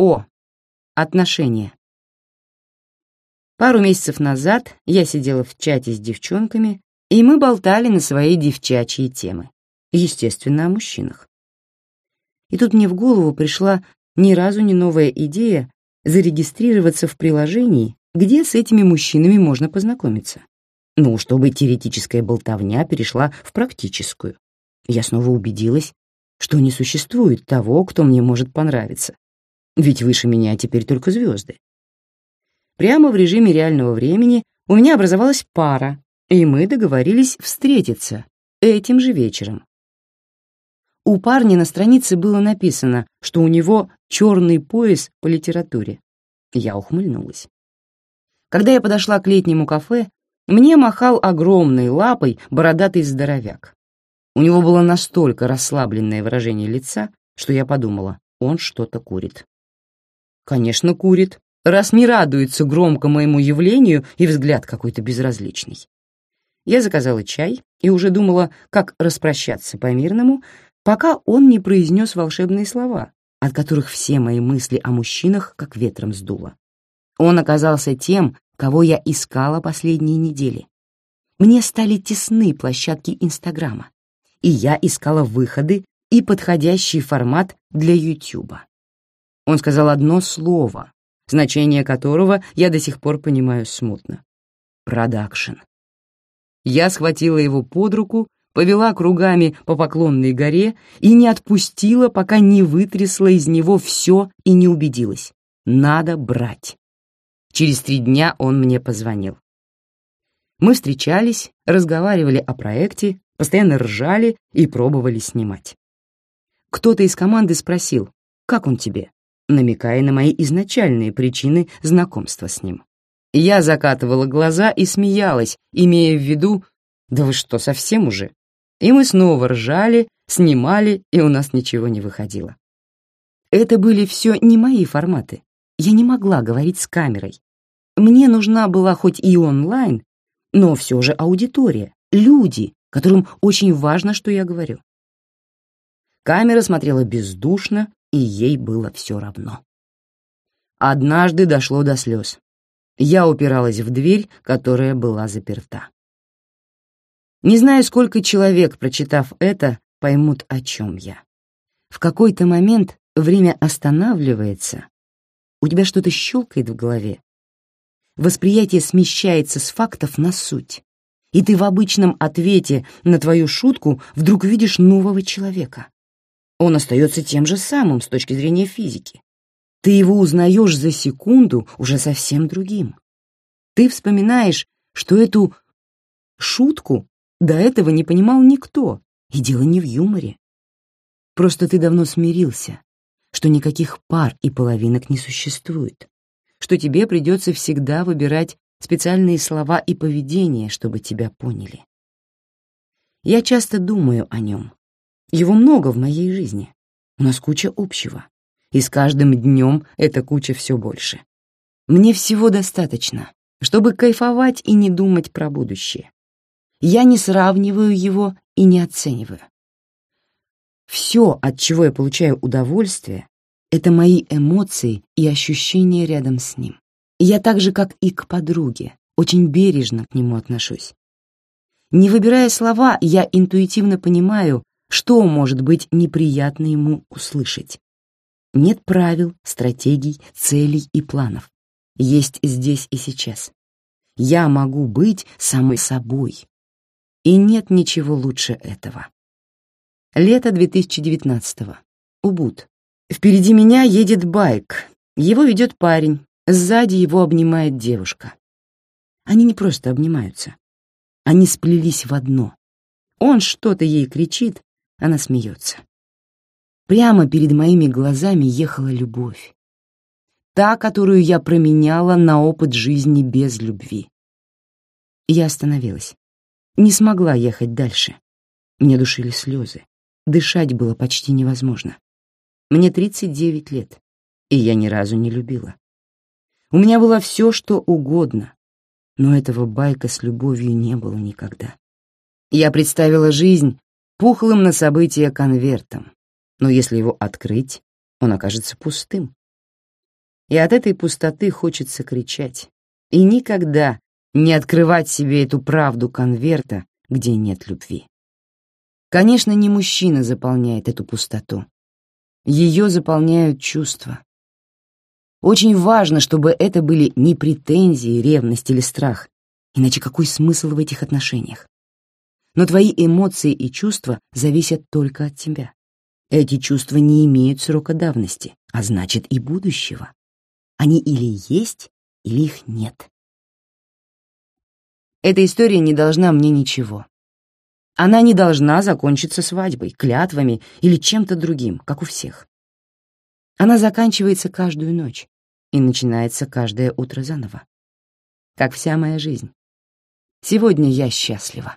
О. Отношения. Пару месяцев назад я сидела в чате с девчонками, и мы болтали на свои девчачьи темы. Естественно, о мужчинах. И тут мне в голову пришла ни разу не новая идея зарегистрироваться в приложении, где с этими мужчинами можно познакомиться. Ну, чтобы теоретическая болтовня перешла в практическую. Я снова убедилась, что не существует того, кто мне может понравиться. Ведь выше меня теперь только звезды. Прямо в режиме реального времени у меня образовалась пара, и мы договорились встретиться этим же вечером. У парня на странице было написано, что у него черный пояс по литературе. Я ухмыльнулась. Когда я подошла к летнему кафе, мне махал огромной лапой бородатый здоровяк. У него было настолько расслабленное выражение лица, что я подумала, он что-то курит. Конечно, курит, раз не радуется громко моему явлению и взгляд какой-то безразличный. Я заказала чай и уже думала, как распрощаться по-мирному, пока он не произнес волшебные слова, от которых все мои мысли о мужчинах как ветром сдуло. Он оказался тем, кого я искала последние недели. Мне стали тесны площадки Инстаграма, и я искала выходы и подходящий формат для Ютуба. Он сказал одно слово, значение которого я до сих пор понимаю смутно. Продакшн. Я схватила его под руку, повела кругами по поклонной горе и не отпустила, пока не вытрясла из него все и не убедилась. Надо брать. Через три дня он мне позвонил. Мы встречались, разговаривали о проекте, постоянно ржали и пробовали снимать. Кто-то из команды спросил, как он тебе? Намекая на мои изначальные причины знакомства с ним. Я закатывала глаза и смеялась, имея в виду, да вы что, совсем уже? И мы снова ржали, снимали, и у нас ничего не выходило. Это были все не мои форматы. Я не могла говорить с камерой. Мне нужна была хоть и онлайн, но все же аудитория, люди, которым очень важно, что я говорю. Камера смотрела бездушно, и ей было все равно. Однажды дошло до слез. Я упиралась в дверь, которая была заперта. Не знаю, сколько человек, прочитав это, поймут, о чем я. В какой-то момент время останавливается, у тебя что-то щелкает в голове. Восприятие смещается с фактов на суть, и ты в обычном ответе на твою шутку вдруг видишь нового человека он остается тем же самым с точки зрения физики. Ты его узнаешь за секунду уже совсем другим. Ты вспоминаешь, что эту шутку до этого не понимал никто, и дело не в юморе. Просто ты давно смирился, что никаких пар и половинок не существует, что тебе придется всегда выбирать специальные слова и поведение, чтобы тебя поняли. Я часто думаю о нем, его много в моей жизни. У нас куча общего. И с каждым днем эта куча все больше. Мне всего достаточно, чтобы кайфовать и не думать про будущее. Я не сравниваю его и не оцениваю. Все, от чего я получаю удовольствие, это мои эмоции и ощущения рядом с ним. я так же, как и к подруге, очень бережно к нему отношусь. Не выбирая слова, я интуитивно понимаю, что может быть неприятно ему услышать? Нет правил, стратегий, целей и планов. Есть здесь и сейчас. Я могу быть самой собой. И нет ничего лучше этого. Лето 2019-го. Убуд. Впереди меня едет байк. Его ведет парень. Сзади его обнимает девушка. Они не просто обнимаются. Они сплелись в одно. Он что-то ей кричит, она смеется. Прямо перед моими глазами ехала любовь. Та, которую я променяла на опыт жизни без любви. Я остановилась. Не смогла ехать дальше. Мне душили слезы. Дышать было почти невозможно. Мне 39 лет, и я ни разу не любила. У меня было все, что угодно, но этого байка с любовью не было никогда. Я представила жизнь, пухлым на события конвертом, но если его открыть, он окажется пустым. и от этой пустоты хочется кричать. И никогда не открывать себе эту правду конверта, где нет любви. Конечно, не мужчина заполняет эту пустоту. Ее заполняют чувства. Очень важно, чтобы это были не претензии, ревность или страх, иначе какой смысл в этих отношениях? Но твои эмоции и чувства зависят только от тебя. Эти чувства не имеют срока давности, а значит и будущего. Они или есть, или их нет. Эта история не должна мне ничего. Она не должна закончиться свадьбой, клятвами или чем-то другим, как у всех. Она заканчивается каждую ночь и начинается каждое утро заново. Как вся моя жизнь. Сегодня я счастлива.